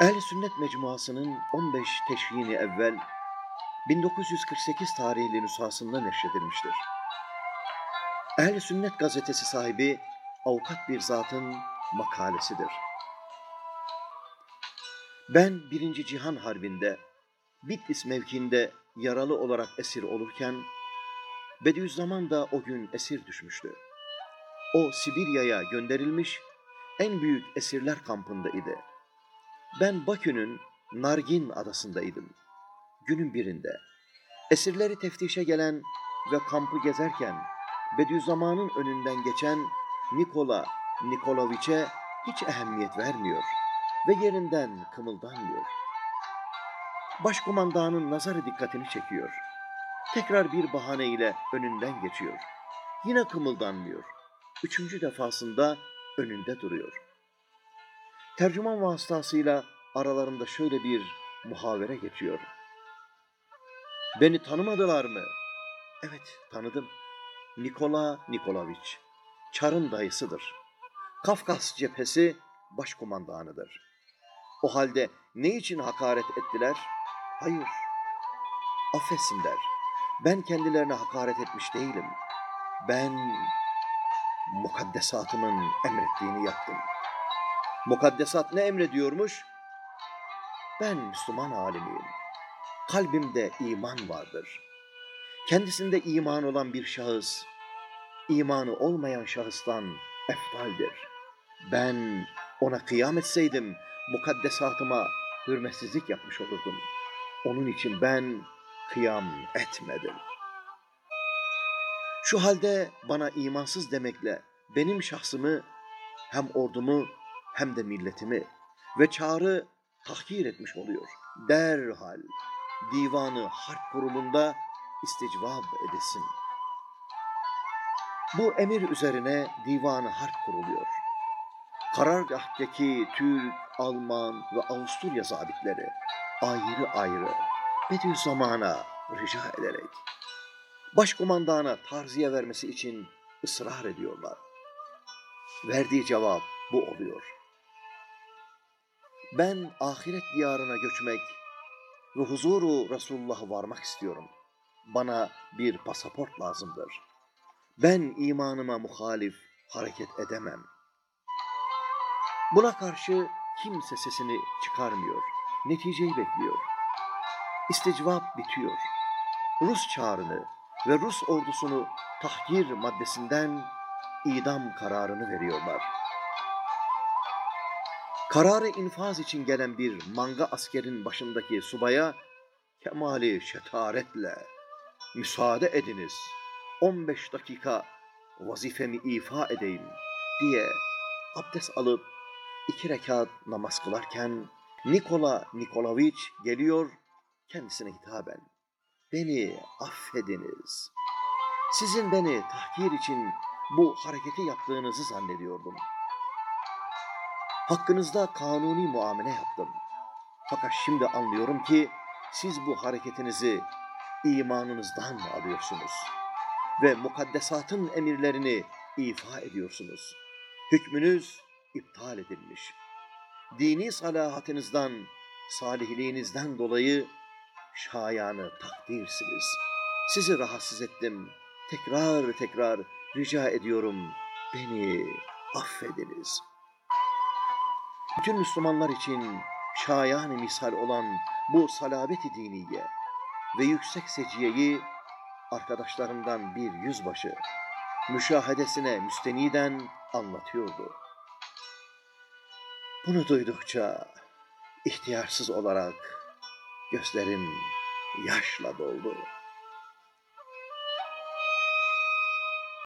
Ehl-i Sünnet Mecmuası'nın 15 Teşrini evvel 1948 tarihli nüshasında neşredilmiştir. Ehl-i Sünnet gazetesi sahibi avukat bir zatın makalesidir. Ben birinci Cihan Harbi'nde Bitlis mevkiinde yaralı olarak esir olurken Bediüzzaman da o gün esir düşmüştü. O Sibirya'ya gönderilmiş en büyük esirler kampında idi. Ben Bakü'nün Nargin adasındaydım. Günün birinde esirleri teftişe gelen ve kampı gezerken Bediüzzaman'ın önünden geçen Nikola Nikoloviç'e hiç ehemmiyet vermiyor ve yerinden kımıldanmıyor. Başkumandanın nazarı dikkatini çekiyor. Tekrar bir bahane ile önünden geçiyor. Yine kımıldanmıyor. Üçüncü defasında önünde duruyor. Tercüman vasıtasıyla aralarında şöyle bir muhavere geçiyor. Beni tanımadılar mı? Evet, tanıdım. Nikola Nikolaviç. Çar'ın dayısıdır. Kafkas cephesi başkumandanıdır. O halde ne için hakaret ettiler? Hayır. Affetsinler. Ben kendilerine hakaret etmiş değilim. Ben mukaddesatımın emrettiğini yaptım. Mukaddesat ne emrediyormuş? Ben Müslüman alimiyim. Kalbimde iman vardır. Kendisinde iman olan bir şahıs, imanı olmayan şahıstan eftaldir. Ben ona kıyam etseydim, mukaddesatıma hürmetsizlik yapmış olurdum. Onun için ben kıyam etmedim. Şu halde bana imansız demekle benim şahsımı hem ordumu hem de milletimi ve çağrı tahkir etmiş oluyor. Derhal divanı harp kurulunda isticvab edesin. Bu emir üzerine divanı harp kuruluyor. Karargahtaki Türk, Alman ve Avusturya zabitleri ayrı ayrı Bediüzzaman'a rica ederek başkumandana tarziye vermesi için ısrar ediyorlar. Verdiği cevap bu oluyor. Ben ahiret diyarına göçmek ve huzuru Resulullah'a varmak istiyorum. Bana bir pasaport lazımdır. Ben imanıma muhalif hareket edemem. Buna karşı kimse sesini çıkarmıyor. Neticeyi bekliyor. İsticvap bitiyor. Rus çağrını ve Rus ordusunu tahkir maddesinden idam kararını veriyorlar. Kararı infaz için gelen bir manga askerin başındaki subaya kemali şetaretle müsaade ediniz 15 dakika vazifemi ifa edeyim diye abdest alıp iki rekat namaz kılarken Nikola Nikolaviç geliyor kendisine hitaben. Beni affediniz. Sizin beni tahkir için bu hareketi yaptığınızı zannediyordum. Hakkınızda kanuni muamele yaptım. Fakat şimdi anlıyorum ki siz bu hareketinizi imanınızdan alıyorsunuz ve mukaddesatın emirlerini ifa ediyorsunuz. Hükmünüz iptal edilmiş. Dini salahatınızdan, salihliğinizden dolayı şayanı takdirsiniz. Sizi rahatsız ettim. Tekrar tekrar rica ediyorum beni affediniz. Bütün Müslümanlar için şayan misal olan bu salabeti diniye ve yüksek seciyeyi arkadaşlarından bir yüzbaşı müşahedesine müsteniden anlatıyordu. Bunu duydukça ihtiyarsız olarak gözlerim yaşla doldu.